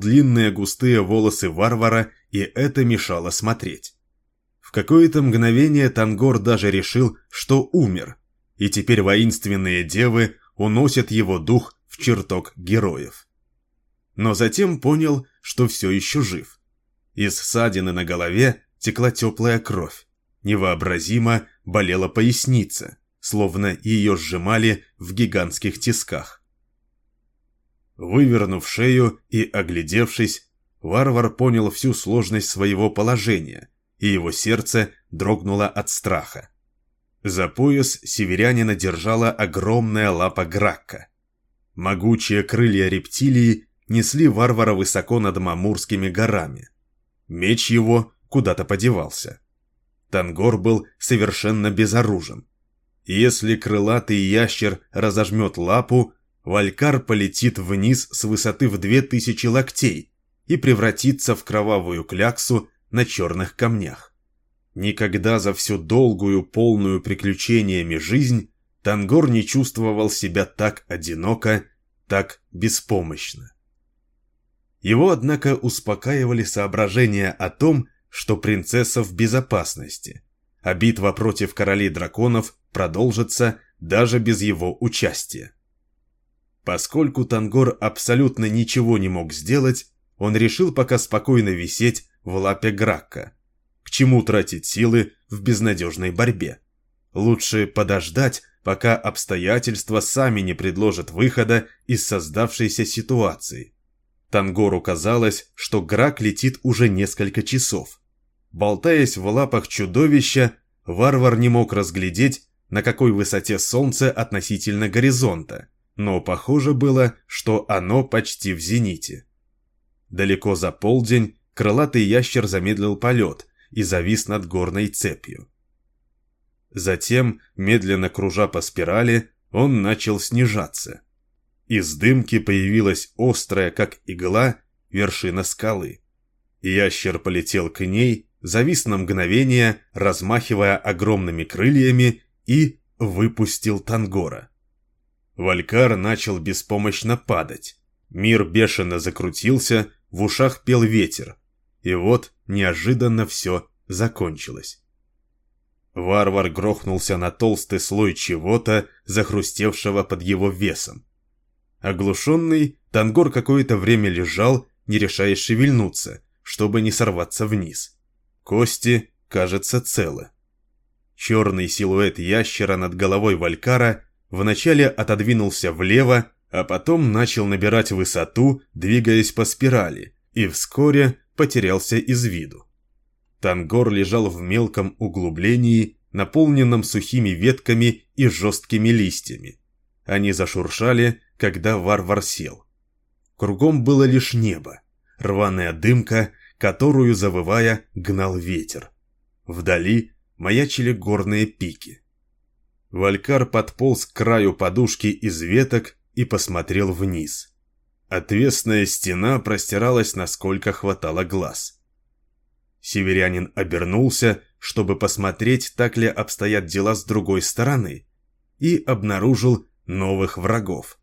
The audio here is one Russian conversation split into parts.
длинные густые волосы варвара, и это мешало смотреть. В какое-то мгновение Тангор даже решил, что умер, и теперь воинственные девы уносят его дух в чертог героев. Но затем понял, что все еще жив. Из ссадины на голове текла теплая кровь. Невообразимо болела поясница, словно ее сжимали в гигантских тисках. Вывернув шею и оглядевшись, варвар понял всю сложность своего положения, и его сердце дрогнуло от страха. За пояс северянина держала огромная лапа Гракка. Могучие крылья рептилии несли варвара высоко над Мамурскими горами. Меч его куда-то подевался. Тангор был совершенно безоружен. Если крылатый ящер разожмет лапу, Валькар полетит вниз с высоты в две тысячи локтей и превратится в кровавую кляксу на черных камнях. Никогда за всю долгую, полную приключениями жизнь Тангор не чувствовал себя так одиноко, так беспомощно. Его, однако, успокаивали соображения о том, что принцесса в безопасности, а битва против королей драконов продолжится даже без его участия. Поскольку Тангор абсолютно ничего не мог сделать, он решил пока спокойно висеть в лапе Гракка. К чему тратить силы в безнадежной борьбе? Лучше подождать, пока обстоятельства сами не предложат выхода из создавшейся ситуации. Тангору казалось, что Грак летит уже несколько часов. Болтаясь в лапах чудовища, варвар не мог разглядеть, на какой высоте солнце относительно горизонта, но похоже было, что оно почти в зените. Далеко за полдень крылатый ящер замедлил полет и завис над горной цепью. Затем, медленно кружа по спирали, он начал снижаться. Из дымки появилась острая, как игла, вершина скалы. Ящер полетел к ней, завис на мгновение, размахивая огромными крыльями, и выпустил Тангора. Валькар начал беспомощно падать. Мир бешено закрутился, в ушах пел ветер. И вот неожиданно все закончилось. Варвар грохнулся на толстый слой чего-то, захрустевшего под его весом. Оглушенный, Тангор какое-то время лежал, не решаясь шевельнуться, чтобы не сорваться вниз. Кости, кажется, целы. Черный силуэт ящера над головой Валькара вначале отодвинулся влево, а потом начал набирать высоту, двигаясь по спирали, и вскоре потерялся из виду. Тангор лежал в мелком углублении, наполненном сухими ветками и жесткими листьями. Они зашуршали, когда варвар сел. Кругом было лишь небо, рваная дымка, которую, завывая, гнал ветер. Вдали маячили горные пики. Валькар подполз к краю подушки из веток и посмотрел вниз. Отвесная стена простиралась, насколько хватало глаз. Северянин обернулся, чтобы посмотреть, так ли обстоят дела с другой стороны, и обнаружил новых врагов.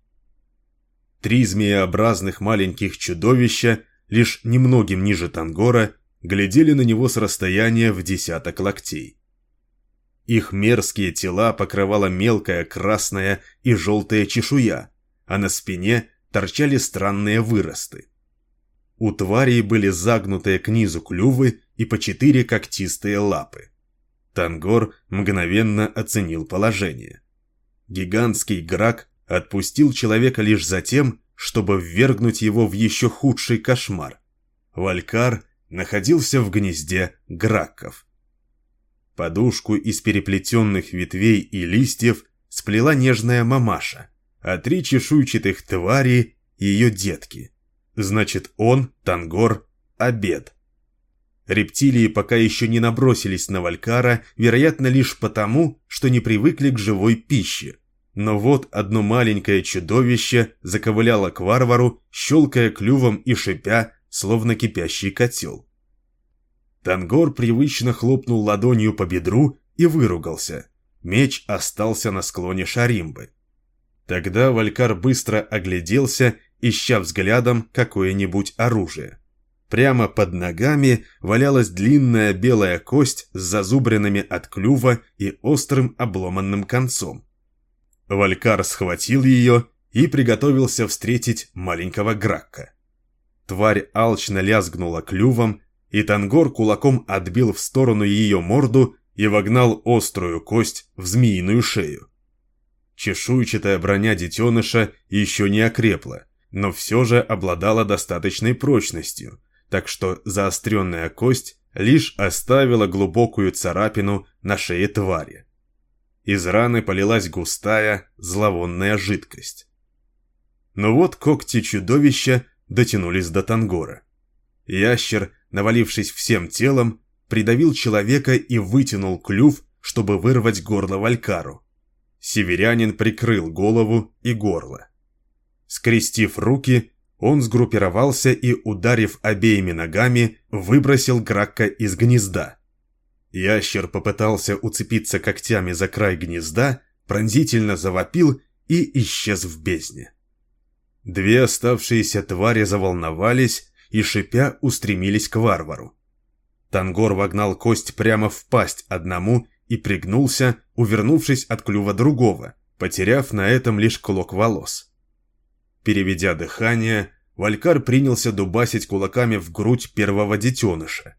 Три змееобразных маленьких чудовища, лишь немногим ниже Тангора, глядели на него с расстояния в десяток локтей. Их мерзкие тела покрывала мелкая красная и желтая чешуя, а на спине торчали странные выросты. У тварей были загнутые к низу клювы и по четыре когтистые лапы. Тангор мгновенно оценил положение. Гигантский грак отпустил человека лишь за тем, чтобы ввергнуть его в еще худший кошмар. Валькар находился в гнезде граков. Подушку из переплетенных ветвей и листьев сплела нежная мамаша, а три чешуйчатых твари — ее детки. Значит, он, Тангор, обед. Рептилии пока еще не набросились на Валькара, вероятно, лишь потому, что не привыкли к живой пище. Но вот одно маленькое чудовище заковыляло к варвару, щелкая клювом и шипя, словно кипящий котел. Тангор привычно хлопнул ладонью по бедру и выругался. Меч остался на склоне Шаримбы. Тогда Валькар быстро огляделся ища взглядом какое-нибудь оружие. Прямо под ногами валялась длинная белая кость с зазубринами от клюва и острым обломанным концом. Валькар схватил ее и приготовился встретить маленького Гракка. Тварь алчно лязгнула клювом, и Тангор кулаком отбил в сторону ее морду и вогнал острую кость в змеиную шею. Чешуйчатая броня детеныша еще не окрепла, но все же обладала достаточной прочностью, так что заостренная кость лишь оставила глубокую царапину на шее твари. Из раны полилась густая, зловонная жидкость. Но вот когти чудовища дотянулись до Тангора. Ящер, навалившись всем телом, придавил человека и вытянул клюв, чтобы вырвать горло Валькару. Северянин прикрыл голову и горло. Скрестив руки, он сгруппировался и, ударив обеими ногами, выбросил Гракка из гнезда. Ящер попытался уцепиться когтями за край гнезда, пронзительно завопил и исчез в бездне. Две оставшиеся твари заволновались и, шипя, устремились к варвару. Тангор вогнал кость прямо в пасть одному и пригнулся, увернувшись от клюва другого, потеряв на этом лишь клок волос. Переведя дыхание, Валькар принялся дубасить кулаками в грудь первого детеныша.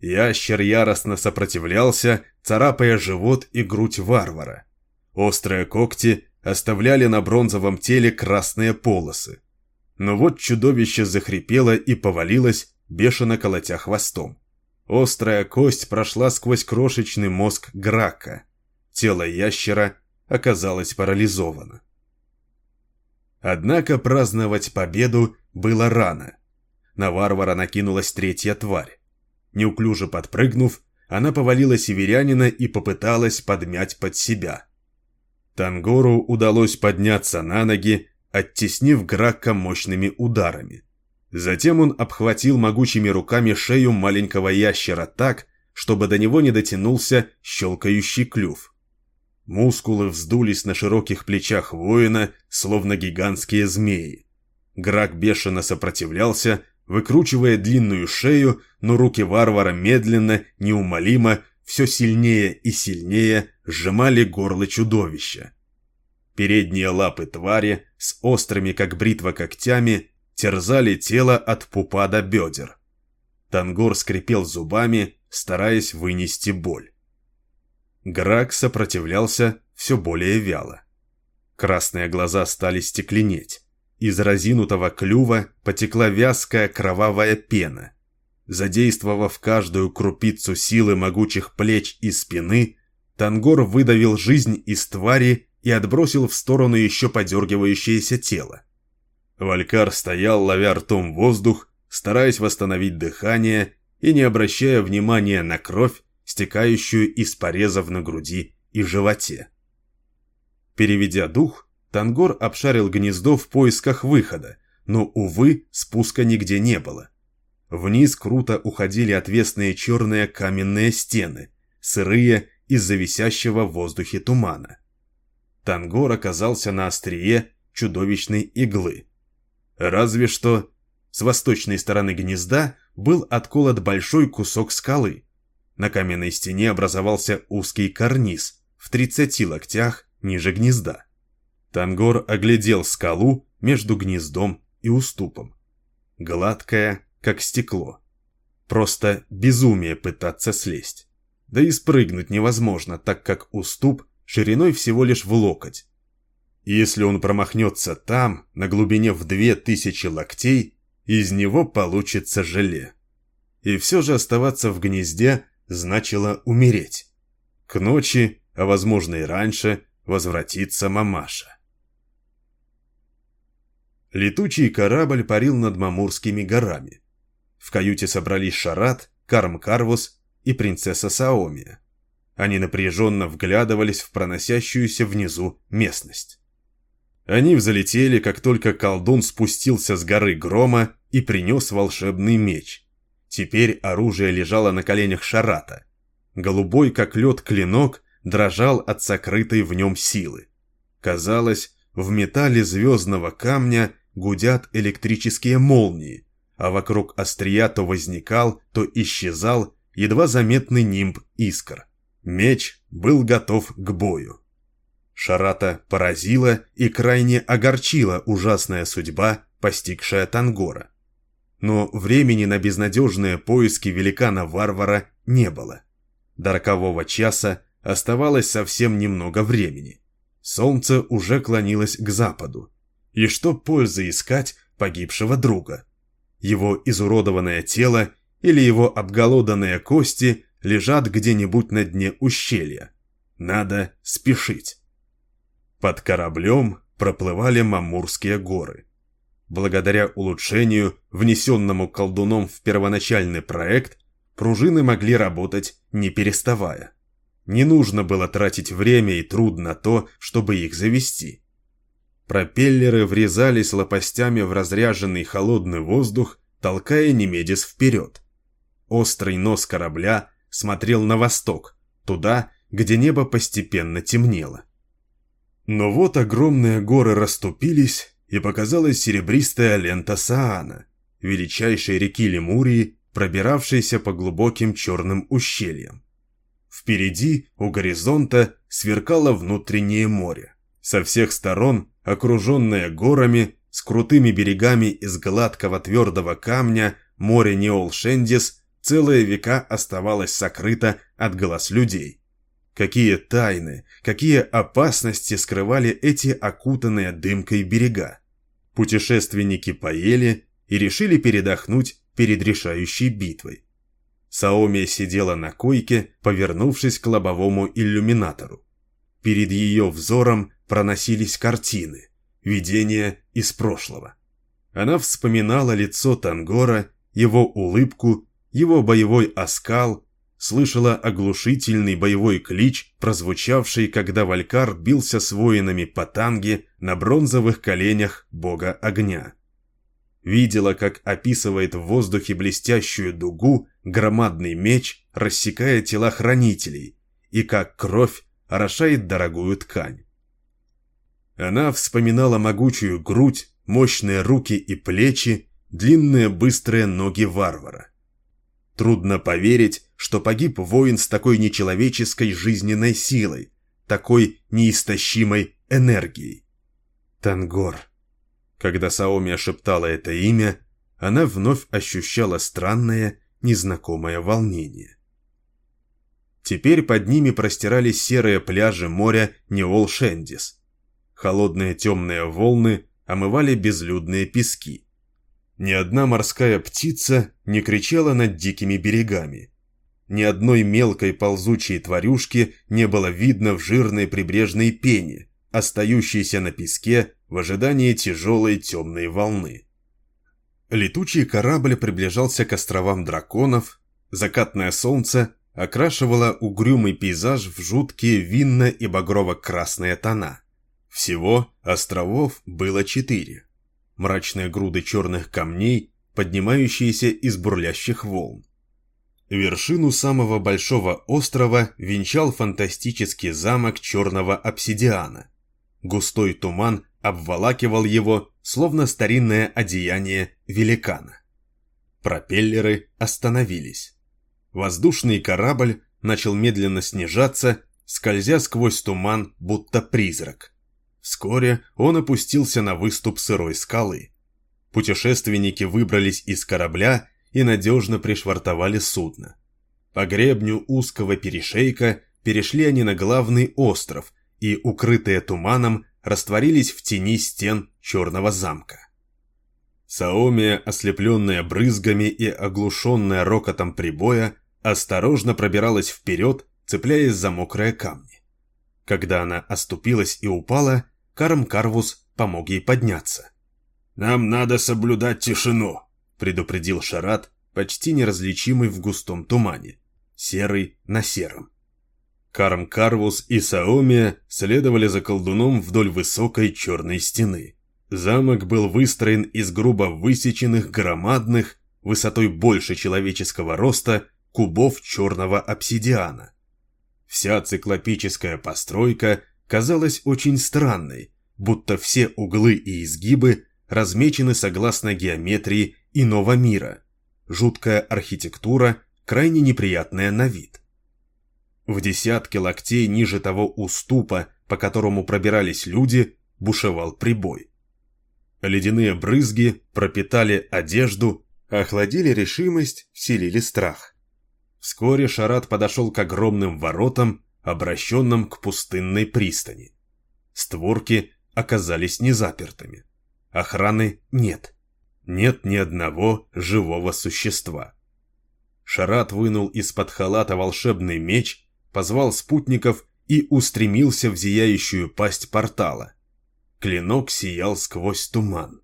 Ящер яростно сопротивлялся, царапая живот и грудь варвара. Острые когти оставляли на бронзовом теле красные полосы. Но вот чудовище захрипело и повалилось, бешено колотя хвостом. Острая кость прошла сквозь крошечный мозг Грака. Тело ящера оказалось парализовано. Однако праздновать победу было рано. На варвара накинулась третья тварь. Неуклюже подпрыгнув, она повалила северянина и попыталась подмять под себя. Тангору удалось подняться на ноги, оттеснив Гракка мощными ударами. Затем он обхватил могучими руками шею маленького ящера так, чтобы до него не дотянулся щелкающий клюв. Мускулы вздулись на широких плечах воина, словно гигантские змеи. Грак бешено сопротивлялся, выкручивая длинную шею, но руки варвара медленно, неумолимо, все сильнее и сильнее сжимали горло чудовища. Передние лапы твари с острыми, как бритва, когтями терзали тело от пупа до бедер. Тангор скрипел зубами, стараясь вынести боль. Грак сопротивлялся все более вяло. Красные глаза стали стекленеть. Из разинутого клюва потекла вязкая кровавая пена. Задействовав каждую крупицу силы могучих плеч и спины, Тангор выдавил жизнь из твари и отбросил в сторону еще подергивающееся тело. Валькар стоял, ловя ртом воздух, стараясь восстановить дыхание и не обращая внимания на кровь, стекающую из порезов на груди и животе. Переведя дух, Тангор обшарил гнездо в поисках выхода, но, увы, спуска нигде не было. Вниз круто уходили отвесные черные каменные стены, сырые из-за висящего в воздухе тумана. Тангор оказался на острие чудовищной иглы. Разве что с восточной стороны гнезда был отколот большой кусок скалы, на каменной стене образовался узкий карниз в 30 локтях ниже гнезда. Тангор оглядел скалу между гнездом и уступом. Гладкая, как стекло. Просто безумие пытаться слезть. Да и спрыгнуть невозможно, так как уступ шириной всего лишь в локоть. если он промахнется там, на глубине в две тысячи локтей, из него получится желе. И все же оставаться в гнезде значило умереть. К ночи, а возможно и раньше, возвратится мамаша. Летучий корабль парил над Мамурскими горами. В каюте собрались Шарат, Карм Карвус и принцесса Саомия. Они напряженно вглядывались в проносящуюся внизу местность. Они взлетели, как только колдун спустился с горы грома и принес волшебный меч. Теперь оружие лежало на коленях Шарата. Голубой, как лед, клинок дрожал от сокрытой в нем силы. Казалось, в металле звездного камня гудят электрические молнии, а вокруг острия то возникал, то исчезал едва заметный нимб искр. Меч был готов к бою. Шарата поразила и крайне огорчила ужасная судьба, постигшая Тангора. Но времени на безнадежные поиски великана-варвара не было. До рокового часа оставалось совсем немного времени. Солнце уже клонилось к западу. И что пользы искать погибшего друга? Его изуродованное тело или его обголоданные кости лежат где-нибудь на дне ущелья. Надо спешить. Под кораблем проплывали Мамурские горы. Благодаря улучшению, внесенному колдуном в первоначальный проект, пружины могли работать не переставая. Не нужно было тратить время и труд на то, чтобы их завести. Пропеллеры врезались лопастями в разряженный холодный воздух, толкая Немедис вперед. Острый нос корабля смотрел на восток, туда, где небо постепенно темнело. Но вот огромные горы расступились, и показалась серебристая лента Саана, величайшей реки Лемурии, пробиравшейся по глубоким черным ущельям. Впереди, у горизонта, сверкало внутреннее море. Со всех сторон, окруженное горами, с крутыми берегами из гладкого твердого камня, море Неолшендис целые века оставалось сокрыто от глаз людей. Какие тайны, какие опасности скрывали эти окутанные дымкой берега. Путешественники поели и решили передохнуть перед решающей битвой. Саомия сидела на койке, повернувшись к лобовому иллюминатору. Перед ее взором проносились картины, видения из прошлого. Она вспоминала лицо Тангора, его улыбку, его боевой оскал, слышала оглушительный боевой клич, прозвучавший, когда Валькар бился с воинами по танге на бронзовых коленях бога огня видела, как описывает в воздухе блестящую дугу громадный меч, рассекая тела хранителей, и как кровь орошает дорогую ткань. Она вспоминала могучую грудь, мощные руки и плечи, длинные быстрые ноги варвара. Трудно поверить, что погиб воин с такой нечеловеческой жизненной силой, такой неистощимой энергией. Тангор. Когда Саоми шептала это имя, она вновь ощущала странное, незнакомое волнение. Теперь под ними простирались серые пляжи моря Неолшендис. Холодные темные волны омывали безлюдные пески. Ни одна морская птица не кричала над дикими берегами. Ни одной мелкой ползучей тварюшки не было видно в жирной прибрежной пене, остающейся на песке в ожидании тяжелой темной волны. Летучий корабль приближался к островам драконов, закатное солнце окрашивало угрюмый пейзаж в жуткие винно- и багрово-красные тона. Всего островов было четыре. Мрачные груды черных камней, поднимающиеся из бурлящих волн. Вершину самого большого острова венчал фантастический замок черного обсидиана. Густой туман обволакивал его, словно старинное одеяние великана. Пропеллеры остановились. Воздушный корабль начал медленно снижаться, скользя сквозь туман, будто призрак. Вскоре он опустился на выступ сырой скалы. Путешественники выбрались из корабля и надежно пришвартовали судно. По гребню узкого перешейка перешли они на главный остров и, укрытые туманом, растворились в тени стен черного замка. Саомия, ослепленная брызгами и оглушенная рокотом прибоя, осторожно пробиралась вперед, цепляясь за мокрые камни. Когда она оступилась и упала, Карм Карвус помог ей подняться. «Нам надо соблюдать тишину», — предупредил Шарат, почти неразличимый в густом тумане, серый на сером. Карм Карвус и Саомия следовали за колдуном вдоль высокой черной стены. Замок был выстроен из грубо высеченных громадных, высотой больше человеческого роста, кубов черного обсидиана. Вся циклопическая постройка казалась очень странной, будто все углы и изгибы размечены согласно геометрии иного мира. Жуткая архитектура, крайне неприятная на вид. В десятке локтей ниже того уступа, по которому пробирались люди, бушевал прибой. Ледяные брызги пропитали одежду, охладили решимость, вселили страх. Вскоре Шарат подошел к огромным воротам, обращенным к пустынной пристани. Створки оказались незапертыми. Охраны нет. Нет ни одного живого существа. Шарат вынул из-под халата волшебный меч, позвал спутников и устремился в зияющую пасть портала. Клинок сиял сквозь туман.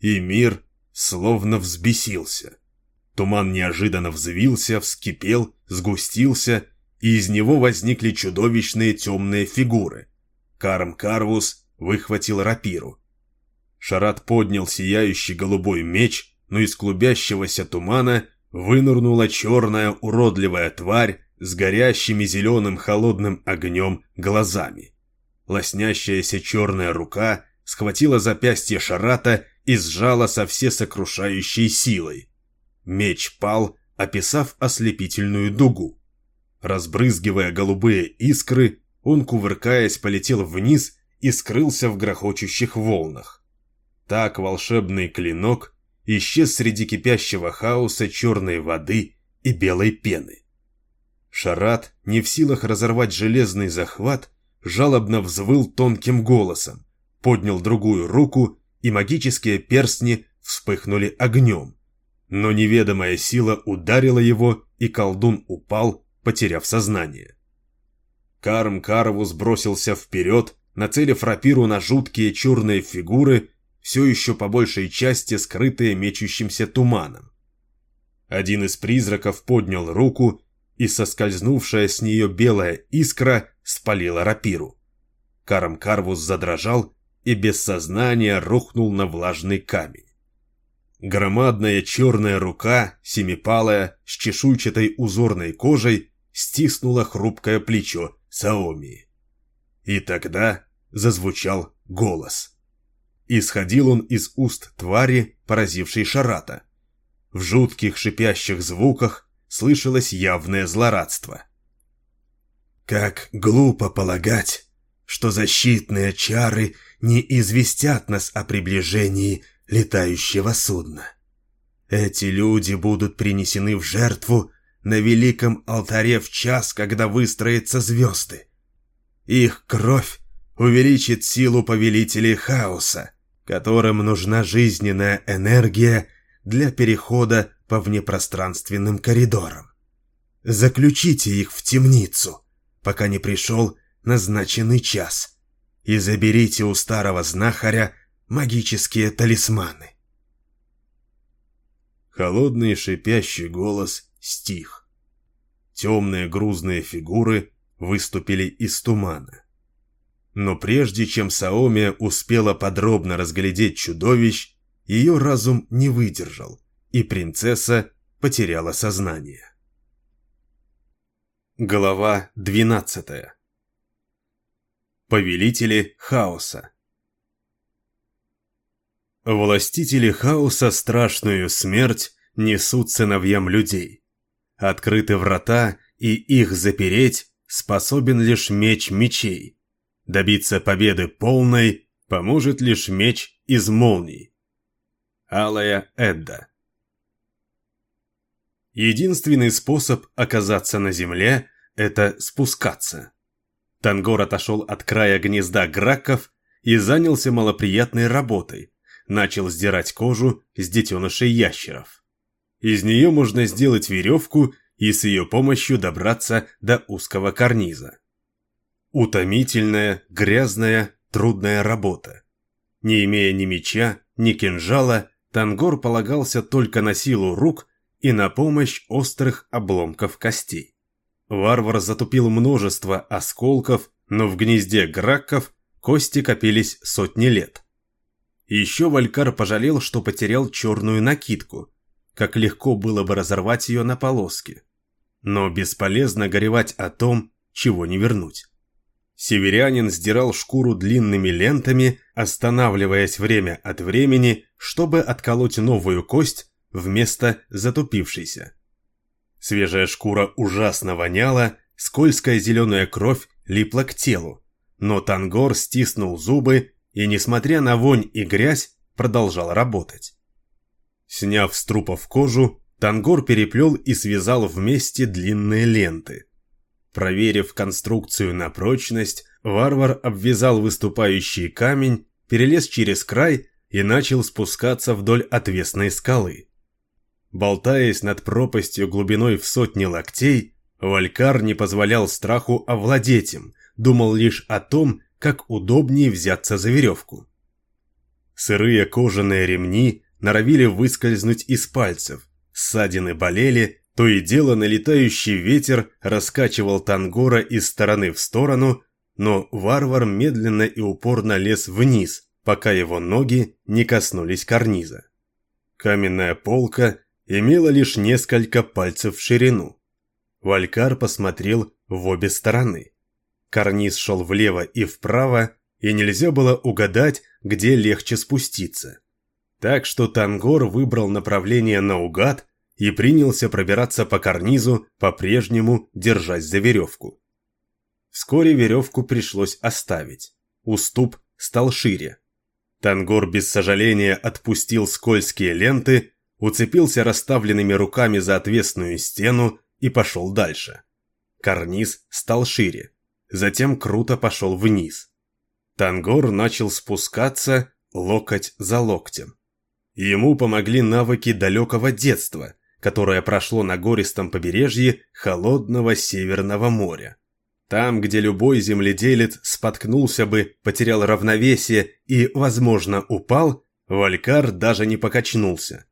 И мир словно взбесился. Туман неожиданно взвился, вскипел, сгустился, и из него возникли чудовищные темные фигуры. Карм Карвус выхватил рапиру. Шарат поднял сияющий голубой меч, но из клубящегося тумана вынырнула черная уродливая тварь с горящими зеленым холодным огнем глазами. Лоснящаяся черная рука схватила запястье Шарата и сжала со всесокрушающей силой. Меч пал, описав ослепительную дугу. Разбрызгивая голубые искры, он, кувыркаясь, полетел вниз и скрылся в грохочущих волнах. Так волшебный клинок исчез среди кипящего хаоса черной воды и белой пены. Шарат, не в силах разорвать железный захват, жалобно взвыл тонким голосом, поднял другую руку, и магические перстни вспыхнули огнем. Но неведомая сила ударила его, и колдун упал, потеряв сознание. Карм Карвус бросился вперед, нацелив рапиру на жуткие черные фигуры, все еще по большей части скрытые мечущимся туманом. Один из призраков поднял руку, и соскользнувшая с нее белая искра спалила рапиру. Карм Карвус задрожал и без сознания рухнул на влажный камень. Громадная черная рука, семипалая, с чешуйчатой узорной кожей, стиснула хрупкое плечо Саоми. И тогда зазвучал голос. Исходил он из уст твари, поразившей Шарата. В жутких шипящих звуках слышалось явное злорадство. «Как глупо полагать, что защитные чары не известят нас о приближении летающего судна. Эти люди будут принесены в жертву на великом алтаре в час, когда выстроятся звезды. Их кровь увеличит силу повелителей хаоса, которым нужна жизненная энергия для перехода по внепространственным коридорам. Заключите их в темницу, пока не пришел назначенный час, и заберите у старого знахаря магические талисманы. Холодный шипящий голос стих. Темные грузные фигуры выступили из тумана. Но прежде чем Саомия успела подробно разглядеть чудовищ, ее разум не выдержал, и принцесса потеряла сознание. Глава 12 Повелители хаоса Властители хаоса страшную смерть несут сыновьям людей. Открыты врата, и их запереть способен лишь меч мечей. Добиться победы полной поможет лишь меч из молний. Алая Эдда Единственный способ оказаться на земле – это спускаться. Тангор отошел от края гнезда граков и занялся малоприятной работой. Начал сдирать кожу с детенышей ящеров. Из нее можно сделать веревку и с ее помощью добраться до узкого карниза. Утомительная, грязная, трудная работа. Не имея ни меча, ни кинжала, Тангор полагался только на силу рук и на помощь острых обломков костей. Варвар затупил множество осколков, но в гнезде гракков кости копились сотни лет. Еще Валькар пожалел, что потерял черную накидку, как легко было бы разорвать ее на полоски. Но бесполезно горевать о том, чего не вернуть. Северянин сдирал шкуру длинными лентами, останавливаясь время от времени, чтобы отколоть новую кость вместо затупившейся. Свежая шкура ужасно воняла, скользкая зеленая кровь липла к телу, но Тангор стиснул зубы и, несмотря на вонь и грязь, продолжал работать. Сняв с трупов кожу, Тангор переплел и связал вместе длинные ленты. Проверив конструкцию на прочность, варвар обвязал выступающий камень, перелез через край и начал спускаться вдоль отвесной скалы. Болтаясь над пропастью глубиной в сотни локтей, Валькар не позволял страху овладеть им, думал лишь о том, как удобнее взяться за веревку. Сырые кожаные ремни норовили выскользнуть из пальцев, ссадины болели, то и дело налетающий ветер раскачивал Тангора из стороны в сторону, но варвар медленно и упорно лез вниз, пока его ноги не коснулись карниза. Каменная полка имела лишь несколько пальцев в ширину. Валькар посмотрел в обе стороны. Карниз шел влево и вправо, и нельзя было угадать, где легче спуститься. Так что Тангор выбрал направление наугад и принялся пробираться по карнизу, по-прежнему держась за веревку. Вскоре веревку пришлось оставить. Уступ стал шире. Тангор без сожаления отпустил скользкие ленты, уцепился расставленными руками за отвесную стену и пошел дальше. Карниз стал шире, затем круто пошел вниз. Тангор начал спускаться локоть за локтем. Ему помогли навыки далекого детства, которое прошло на гористом побережье холодного Северного моря. Там, где любой земледелец споткнулся бы, потерял равновесие и, возможно, упал, Валькар даже не покачнулся.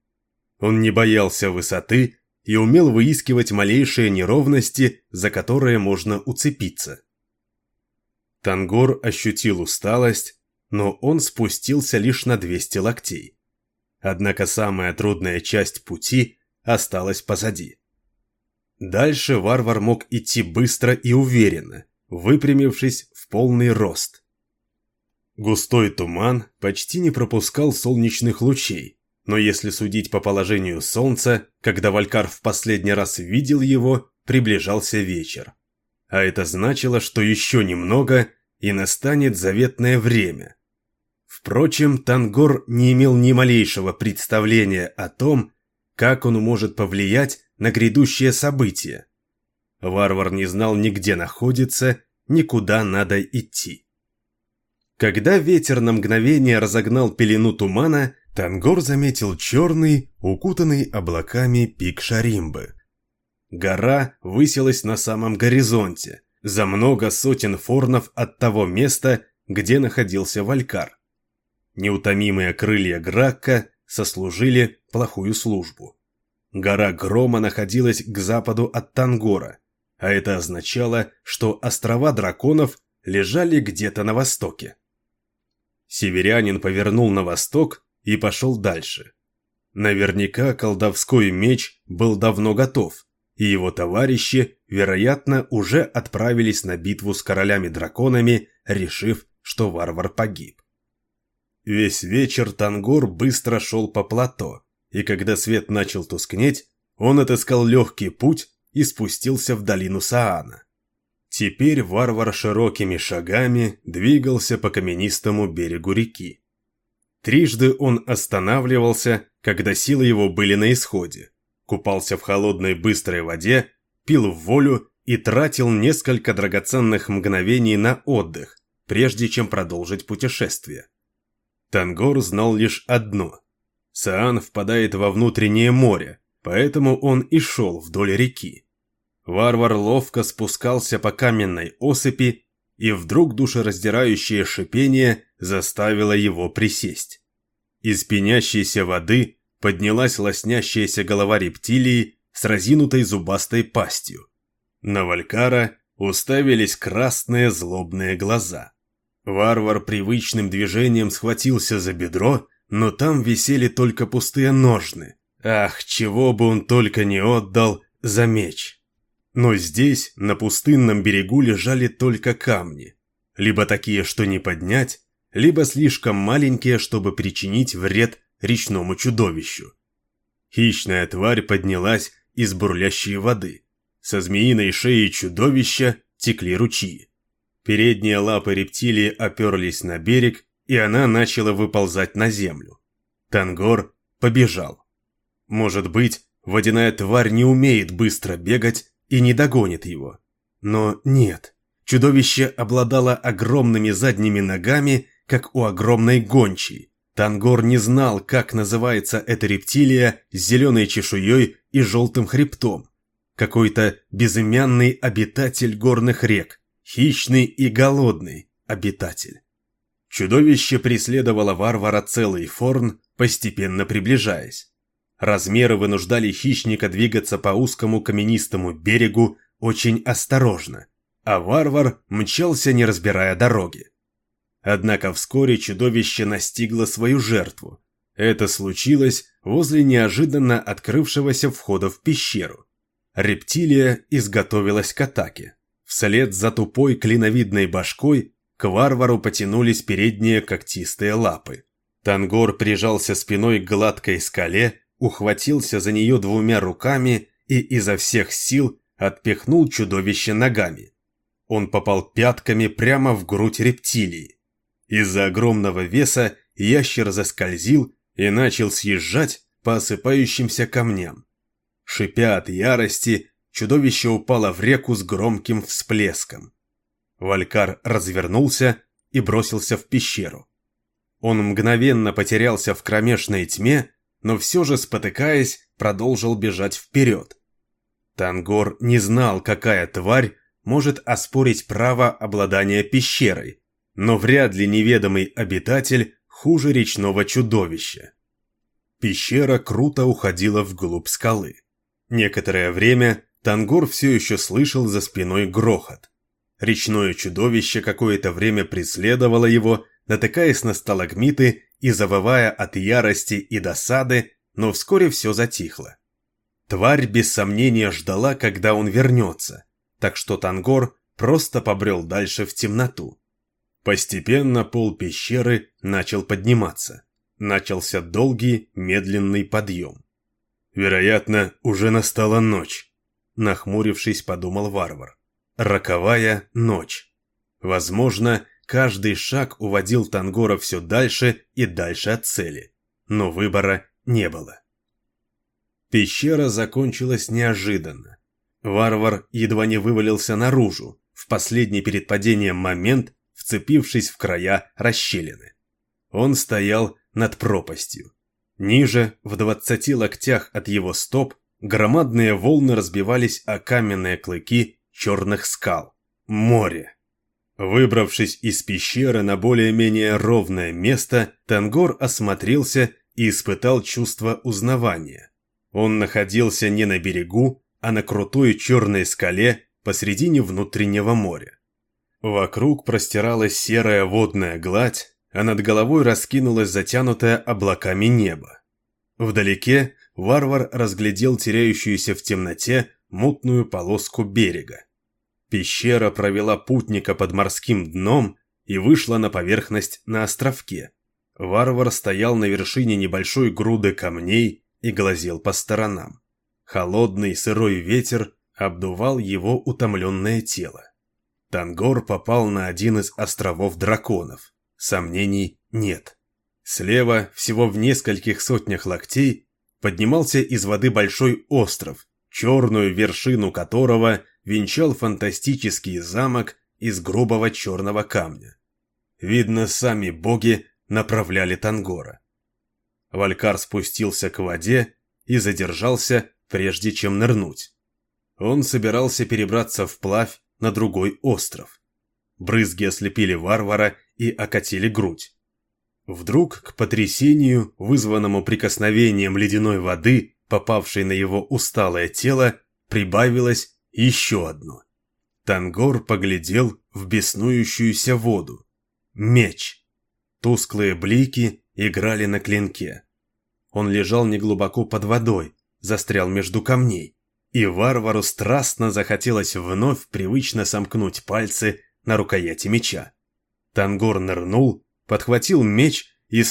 Он не боялся высоты и умел выискивать малейшие неровности, за которые можно уцепиться. Тангор ощутил усталость, но он спустился лишь на 200 локтей. Однако самая трудная часть пути осталась позади. Дальше варвар мог идти быстро и уверенно, выпрямившись в полный рост. Густой туман почти не пропускал солнечных лучей, но если судить по положению солнца, когда Валькар в последний раз видел его, приближался вечер. А это значило, что еще немного, и настанет заветное время. Впрочем, Тангор не имел ни малейшего представления о том, как он может повлиять на грядущее событие. Варвар не знал ни где находится, ни куда надо идти. Когда ветер на мгновение разогнал пелену тумана, Тангор заметил черный, укутанный облаками пик Шаримбы. Гора высилась на самом горизонте, за много сотен форнов от того места, где находился Валькар. Неутомимые крылья Гракка сослужили плохую службу. Гора Грома находилась к западу от Тангора, а это означало, что острова драконов лежали где-то на востоке. Северянин повернул на восток и пошел дальше. Наверняка колдовской меч был давно готов, и его товарищи, вероятно, уже отправились на битву с королями-драконами, решив, что варвар погиб. Весь вечер Тангор быстро шел по плато, и когда свет начал тускнеть, он отыскал легкий путь и спустился в долину Саана. Теперь варвар широкими шагами двигался по каменистому берегу реки. Трижды он останавливался, когда силы его были на исходе, купался в холодной быстрой воде, пил в волю и тратил несколько драгоценных мгновений на отдых, прежде чем продолжить путешествие. Тангор знал лишь одно. Саан впадает во внутреннее море, поэтому он и шел вдоль реки. Варвар ловко спускался по каменной осыпи и вдруг душераздирающее шипение заставило его присесть. Из пенящейся воды поднялась лоснящаяся голова рептилии с разинутой зубастой пастью. На Валькара уставились красные злобные глаза. Варвар привычным движением схватился за бедро, но там висели только пустые ножны. Ах, чего бы он только не отдал за меч. Но здесь, на пустынном берегу, лежали только камни. либо такие, что не поднять, либо слишком маленькие, чтобы причинить вред речному чудовищу. Хищная тварь поднялась из бурлящей воды. Со змеиной шеи чудовища текли ручьи. Передние лапы рептилии оперлись на берег, и она начала выползать на землю. Тангор побежал. Может быть, водяная тварь не умеет быстро бегать и не догонит его. Но нет. Чудовище обладало огромными задними ногами, как у огромной гончей. Тангор не знал, как называется эта рептилия с зеленой чешуей и желтым хребтом. Какой-то безымянный обитатель горных рек, хищный и голодный обитатель. Чудовище преследовало варвара целый форн, постепенно приближаясь. Размеры вынуждали хищника двигаться по узкому каменистому берегу очень осторожно, а варвар мчался, не разбирая дороги. Однако вскоре чудовище настигло свою жертву. Это случилось возле неожиданно открывшегося входа в пещеру. Рептилия изготовилась к атаке. Вслед за тупой клиновидной башкой к варвару потянулись передние когтистые лапы. Тангор прижался спиной к гладкой скале, ухватился за нее двумя руками и изо всех сил отпихнул чудовище ногами. Он попал пятками прямо в грудь рептилии. Из-за огромного веса ящер заскользил и начал съезжать по осыпающимся камням. Шипя от ярости, чудовище упало в реку с громким всплеском. Валькар развернулся и бросился в пещеру. Он мгновенно потерялся в кромешной тьме, но все же, спотыкаясь, продолжил бежать вперед. Тангор не знал, какая тварь может оспорить право обладания пещерой, но вряд ли неведомый обитатель хуже речного чудовища. Пещера круто уходила вглубь скалы. Некоторое время Тангор все еще слышал за спиной грохот. Речное чудовище какое-то время преследовало его, натыкаясь на сталагмиты и завывая от ярости и досады, но вскоре все затихло. Тварь без сомнения ждала, когда он вернется, так что Тангор просто побрел дальше в темноту. Постепенно пол пещеры начал подниматься. Начался долгий, медленный подъем. Вероятно, уже настала ночь. Нахмурившись, подумал варвар. Роковая ночь. Возможно, каждый шаг уводил Тангора все дальше и дальше от цели. Но выбора не было. Пещера закончилась неожиданно. Варвар едва не вывалился наружу, в последний перед падением момент вцепившись в края расщелины. Он стоял над пропастью. Ниже, в двадцати локтях от его стоп, громадные волны разбивались о каменные клыки черных скал. Море. Выбравшись из пещеры на более-менее ровное место, Тангор осмотрелся и испытал чувство узнавания. Он находился не на берегу, а на крутой черной скале посредине внутреннего моря. Вокруг простиралась серая водная гладь, а над головой раскинулось затянутое облаками небо. Вдалеке варвар разглядел теряющуюся в темноте мутную полоску берега. Пещера провела путника под морским дном и вышла на поверхность на островке. Варвар стоял на вершине небольшой груды камней и глазел по сторонам. Холодный сырой ветер обдувал его утомленное тело. Тангор попал на один из островов драконов. Сомнений нет. Слева, всего в нескольких сотнях локтей, поднимался из воды большой остров, черную вершину которого венчал фантастический замок из грубого черного камня. Видно, сами боги направляли Тангора. Валькар спустился к воде и задержался, прежде чем нырнуть. Он собирался перебраться вплавь на другой остров. Брызги ослепили варвара и окатили грудь. Вдруг к потрясению, вызванному прикосновением ледяной воды, попавшей на его усталое тело, прибавилось еще одно. Тангор поглядел в беснующуюся воду. Меч. Тусклые блики играли на клинке. Он лежал неглубоко под водой, застрял между камней, и варвару страстно захотелось вновь привычно сомкнуть пальцы на рукояти меча. Тангор нырнул, подхватил меч